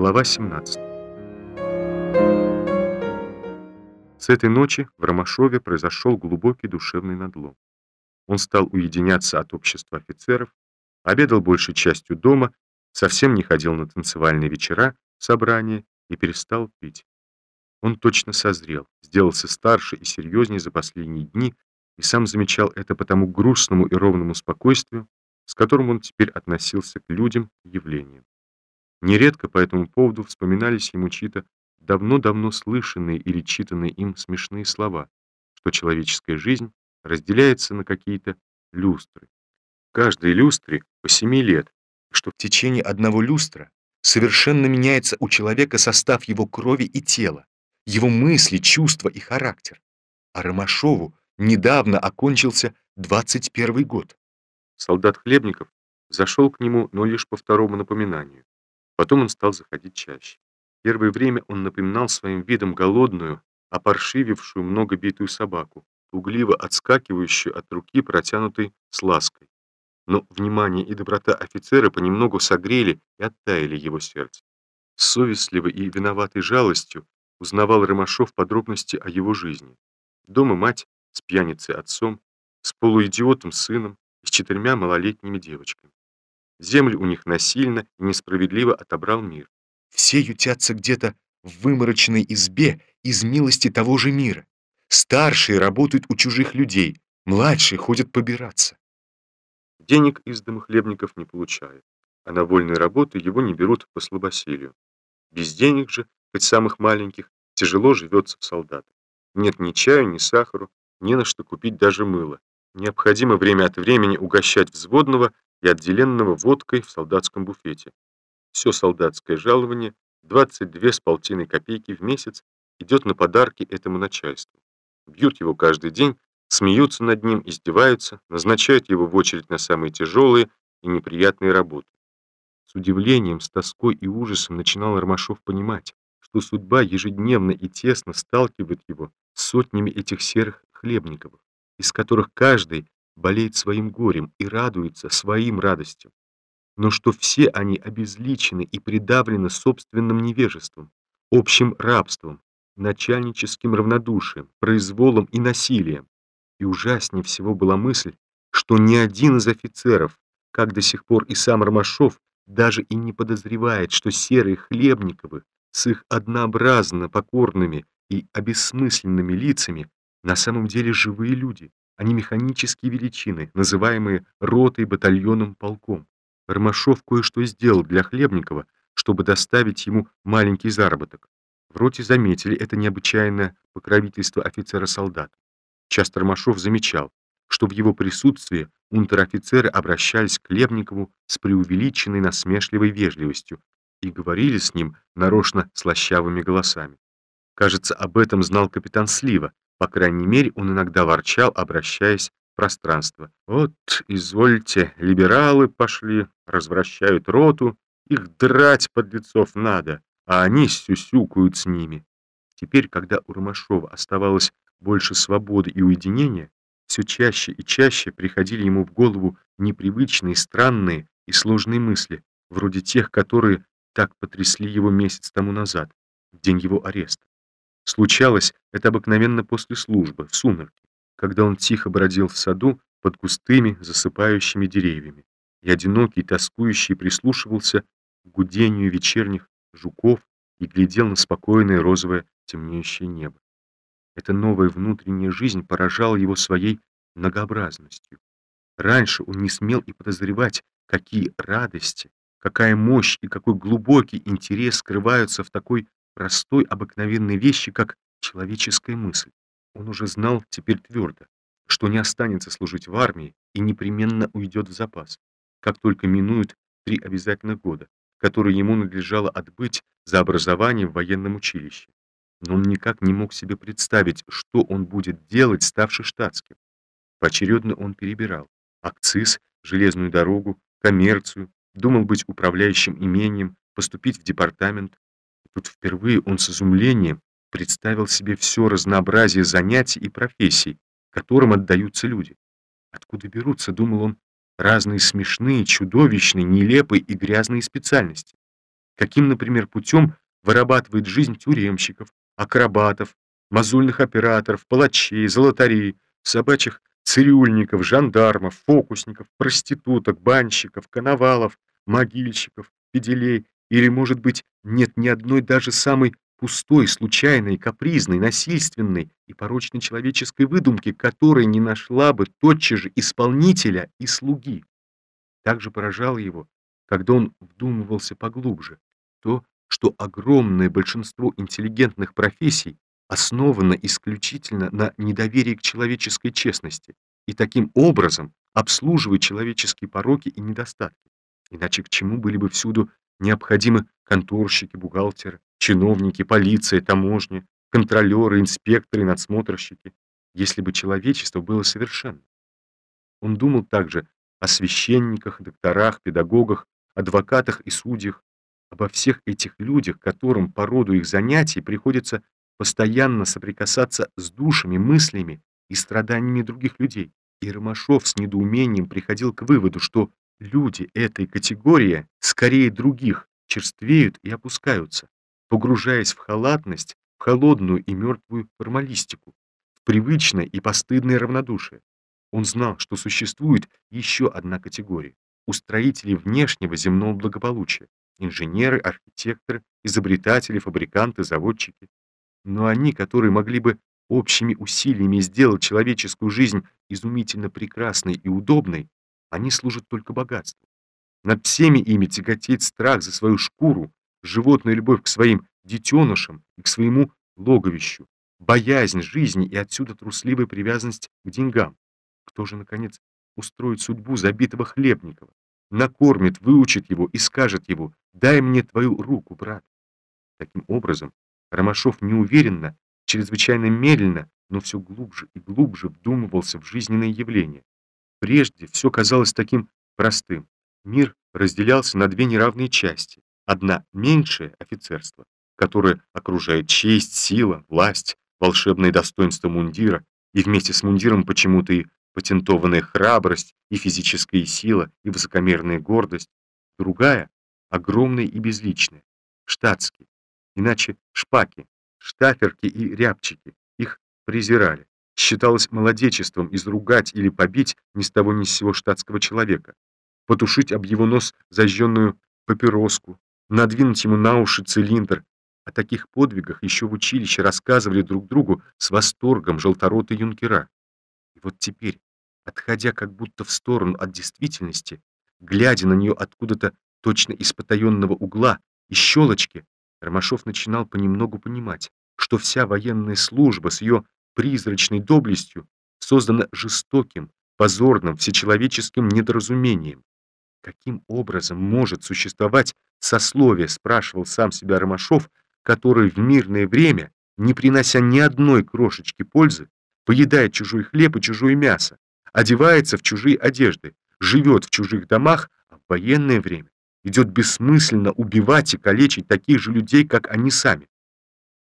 Глава 17 С этой ночи в Ромашове произошел глубокий душевный надлом. Он стал уединяться от общества офицеров, обедал большей частью дома, совсем не ходил на танцевальные вечера, собрания и перестал пить. Он точно созрел, сделался старше и серьезнее за последние дни и сам замечал это по тому грустному и ровному спокойствию, с которым он теперь относился к людям и явлениям. Нередко по этому поводу вспоминались ему чьи-то давно-давно слышанные или читанные им смешные слова, что человеческая жизнь разделяется на какие-то люстры. В каждой люстре по семи лет, что в течение одного люстра совершенно меняется у человека состав его крови и тела, его мысли, чувства и характер. А Ромашову недавно окончился 21 год. Солдат Хлебников зашел к нему, но лишь по второму напоминанию. Потом он стал заходить чаще. Первое время он напоминал своим видом голодную, опоршивившую многобитую собаку, угливо отскакивающую от руки, протянутой с лаской. Но внимание и доброта офицера понемногу согрели и оттаяли его сердце. С совестливой и виноватой жалостью узнавал Ромашов подробности о его жизни. Дома мать с пьяницей отцом, с полуидиотом сыном и с четырьмя малолетними девочками. Землю у них насильно и несправедливо отобрал мир. Все ютятся где-то в выморочной избе из милости того же мира. Старшие работают у чужих людей, младшие ходят побираться. Денег из домохлебников не получает, а на вольные работы его не берут по слабосилию. Без денег же, хоть самых маленьких, тяжело живется в солдатах. Нет ни чая, ни сахару, не на что купить даже мыло. Необходимо время от времени угощать взводного и отделенного водкой в солдатском буфете. Все солдатское жалование, 22 с полтиной копейки в месяц, идет на подарки этому начальству. Бьют его каждый день, смеются над ним, издеваются, назначают его в очередь на самые тяжелые и неприятные работы. С удивлением, с тоской и ужасом начинал Ромашов понимать, что судьба ежедневно и тесно сталкивает его с сотнями этих серых хлебников, из которых каждый болеет своим горем и радуется своим радостям, но что все они обезличены и придавлены собственным невежеством, общим рабством, начальническим равнодушием, произволом и насилием. И ужаснее всего была мысль, что ни один из офицеров, как до сих пор и сам Ромашов, даже и не подозревает, что серые Хлебниковы с их однообразно покорными и обессмысленными лицами на самом деле живые люди, не механические величины, называемые ротой, батальоном, полком. Ромашов кое-что сделал для Хлебникова, чтобы доставить ему маленький заработок. В роте заметили это необычайное покровительство офицера-солдат. Часто Ромашов замечал, что в его присутствии унтер-офицеры обращались к Хлебникову с преувеличенной насмешливой вежливостью и говорили с ним нарочно слащавыми голосами. Кажется, об этом знал капитан Слива, по крайней мере, он иногда ворчал, обращаясь в пространство. «Вот, извольте, либералы пошли, развращают роту, их драть под лицов надо, а они сюсюкают с ними». Теперь, когда у Ромашова оставалось больше свободы и уединения, все чаще и чаще приходили ему в голову непривычные, странные и сложные мысли, вроде тех, которые так потрясли его месяц тому назад, в день его ареста. Случалось это обыкновенно после службы, в сумерки, когда он тихо бродил в саду под густыми засыпающими деревьями и одинокий, тоскующий прислушивался к гудению вечерних жуков и глядел на спокойное розовое темнеющее небо. Эта новая внутренняя жизнь поражала его своей многообразностью. Раньше он не смел и подозревать, какие радости, какая мощь и какой глубокий интерес скрываются в такой простой обыкновенной вещи, как человеческая мысль. Он уже знал теперь твердо, что не останется служить в армии и непременно уйдет в запас, как только минуют три обязательных года, которые ему надлежало отбыть за образование в военном училище. Но он никак не мог себе представить, что он будет делать, ставший штатским. Поочередно он перебирал акциз, железную дорогу, коммерцию, думал быть управляющим имением, поступить в департамент, Тут впервые он с изумлением представил себе все разнообразие занятий и профессий, которым отдаются люди. Откуда берутся, думал он, разные смешные, чудовищные, нелепые и грязные специальности? каким, например, путем вырабатывает жизнь тюремщиков, акробатов, мозольных операторов, палачей, золотарей, собачьих цирюльников, жандармов, фокусников, проституток, банщиков, коновалов, могильщиков, педелей, или, может быть, нет ни одной даже самой пустой, случайной, капризной, насильственной и порочной человеческой выдумки, которая не нашла бы тотчас же исполнителя и слуги. Также поражало его, когда он вдумывался поглубже, то, что огромное большинство интеллигентных профессий основано исключительно на недоверии к человеческой честности и таким образом обслуживает человеческие пороки и недостатки. Иначе к чему были бы всюду необходимы конторщики, бухгалтеры, чиновники, полиция, таможня, контролеры, инспекторы, надсмотрщики, если бы человечество было совершенно. Он думал также о священниках, докторах, педагогах, адвокатах и судьях, обо всех этих людях, которым по роду их занятий приходится постоянно соприкасаться с душами, мыслями и страданиями других людей. И Ромашов с недоумением приходил к выводу, что люди этой категории, скорее других, черствеют и опускаются, погружаясь в халатность, в холодную и мертвую формалистику, в привычное и постыдное равнодушие. Он знал, что существует еще одна категория – устроители внешнего земного благополучия, инженеры, архитекторы, изобретатели, фабриканты, заводчики но они, которые могли бы общими усилиями сделать человеческую жизнь изумительно прекрасной и удобной, они служат только богатству. Над всеми ими тяготеет страх за свою шкуру, животная любовь к своим детенышам и к своему логовищу, боязнь жизни и отсюда трусливая привязанность к деньгам. Кто же, наконец, устроит судьбу забитого Хлебникова, накормит, выучит его и скажет его «дай мне твою руку, брат». Таким образом, Ромашов неуверенно, чрезвычайно медленно, но все глубже и глубже вдумывался в жизненные явления. Прежде все казалось таким простым. Мир разделялся на две неравные части. Одна — меньшее офицерство, которое окружает честь, сила, власть, волшебное достоинство мундира, и вместе с мундиром почему-то и патентованная храбрость, и физическая сила, и высокомерная гордость. Другая — огромная и безличная, штатский, иначе шпаки, штаферки и рябчики. Их презирали. Считалось молодечеством изругать или побить ни с того ни с сего штатского человека, потушить об его нос зажженную папироску, надвинуть ему на уши цилиндр. О таких подвигах еще в училище рассказывали друг другу с восторгом желторотые юнкера. И вот теперь, отходя как будто в сторону от действительности, глядя на нее откуда-то точно из потаенного угла и щелочки, Ромашов начинал понемногу понимать, что вся военная служба с ее призрачной доблестью создана жестоким, позорным, всечеловеческим недоразумением. Каким образом может существовать сословие, спрашивал сам себя Ромашов, который в мирное время, не принося ни одной крошечки пользы, поедает чужой хлеб и чужое мясо, одевается в чужие одежды, живет в чужих домах, а в военное время идет бессмысленно убивать и калечить таких же людей, как они сами.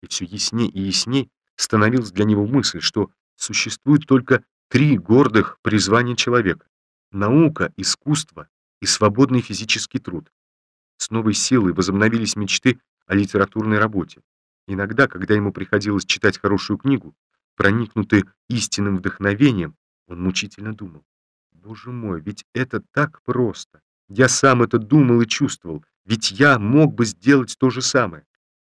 И все ясней и ясней становилась для него мысль, что существует только три гордых призвания человека — наука, искусство и свободный физический труд. С новой силой возобновились мечты о литературной работе. Иногда, когда ему приходилось читать хорошую книгу, проникнутый истинным вдохновением, он мучительно думал, «Боже мой, ведь это так просто! Я сам это думал и чувствовал, ведь я мог бы сделать то же самое.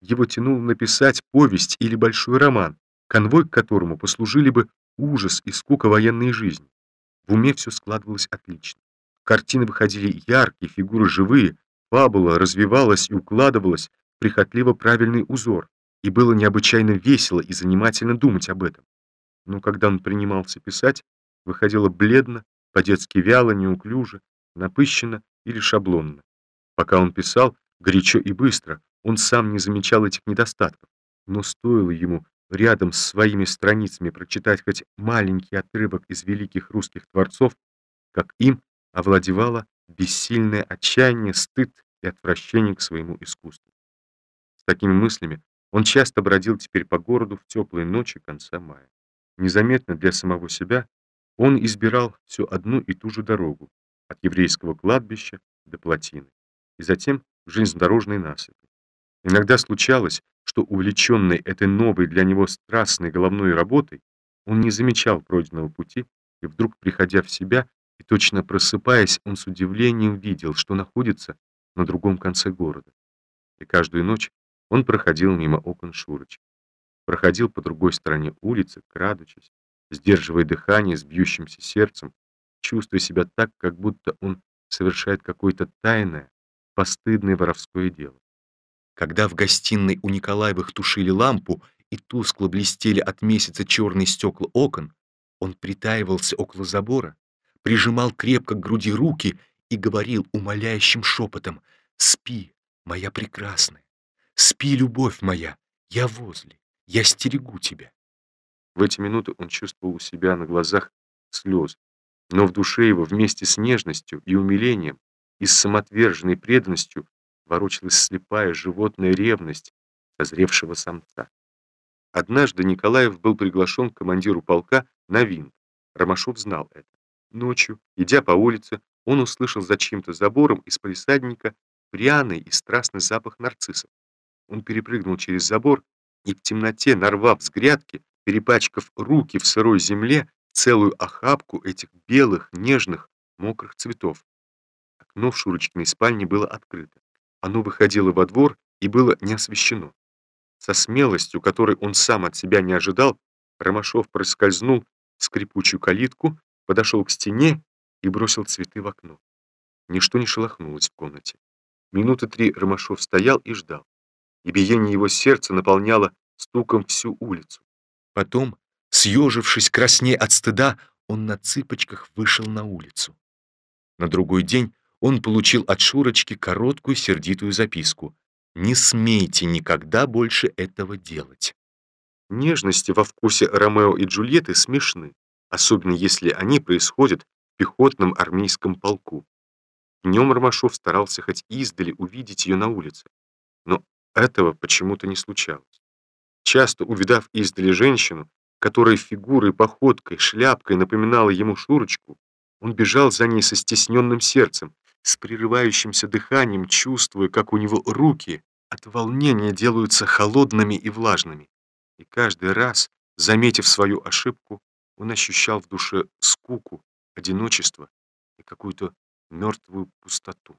Его тянуло написать повесть или большой роман, конвой к которому послужили бы ужас и скука военной жизни. В уме все складывалось отлично. Картины выходили яркие, фигуры живые, фабула развивалась и укладывалась в прихотливо правильный узор, и было необычайно весело и занимательно думать об этом. Но когда он принимался писать, выходило бледно, по-детски вяло, неуклюже, напыщенно или шаблонно. Пока он писал, горячо и быстро, он сам не замечал этих недостатков, но стоило ему рядом с своими страницами прочитать хоть маленький отрывок из великих русских творцов, как им овладевало бессильное отчаяние, стыд и отвращение к своему искусству. С такими мыслями он часто бродил теперь по городу в теплые ночи конца мая. Незаметно для самого себя он избирал все одну и ту же дорогу, от еврейского кладбища до плотины, и затем железнодорожной насыпи. Иногда случалось, что увлеченный этой новой для него страстной головной работой, он не замечал пройденного пути, и вдруг, приходя в себя и точно просыпаясь, он с удивлением видел, что находится на другом конце города. И каждую ночь он проходил мимо окон Шурочки. Проходил по другой стороне улицы, крадучись, сдерживая дыхание с бьющимся сердцем, чувствуя себя так, как будто он совершает какое-то тайное, постыдное воровское дело. Когда в гостиной у Николаевых тушили лампу и тускло блестели от месяца черные стекла окон, он притаивался около забора, прижимал крепко к груди руки и говорил умоляющим шепотом «Спи, моя прекрасная, спи, любовь моя, я возле, я стерегу тебя». В эти минуты он чувствовал у себя на глазах слезы, но в душе его вместе с нежностью и умилением и с самоотверженной преданностью ворочалась слепая животная ревность созревшего самца. Однажды Николаев был приглашен к командиру полка на винт. Ромашов знал это. Ночью, идя по улице, он услышал за чьим-то забором из палисадника пряный и страстный запах нарциссов. Он перепрыгнул через забор и в темноте, нарвав с грядки, перепачкав руки в сырой земле, целую охапку этих белых, нежных, мокрых цветов. Окно в Шурочкиной спальне было открыто. Оно выходило во двор и было не освещено. Со смелостью, которой он сам от себя не ожидал, Ромашов проскользнул в скрипучую калитку, подошел к стене и бросил цветы в окно. Ничто не шелохнулось в комнате. Минуты три Ромашов стоял и ждал, и биение его сердца наполняло стуком всю улицу. Потом, съежившись краснее от стыда, он на цыпочках вышел на улицу. На другой день он получил от Шурочки короткую сердитую записку. «Не смейте никогда больше этого делать». Нежности во вкусе Ромео и Джульетты смешны, особенно если они происходят в пехотном армейском полку. Днем Ромашов старался хоть издали увидеть ее на улице, но этого почему-то не случалось. Часто увидав издали женщину, которая фигурой, походкой, шляпкой напоминала ему Шурочку, он бежал за ней со стесненным сердцем, с прерывающимся дыханием, чувствуя, как у него руки от волнения делаются холодными и влажными. И каждый раз, заметив свою ошибку, он ощущал в душе скуку, одиночество и какую-то мертвую пустоту.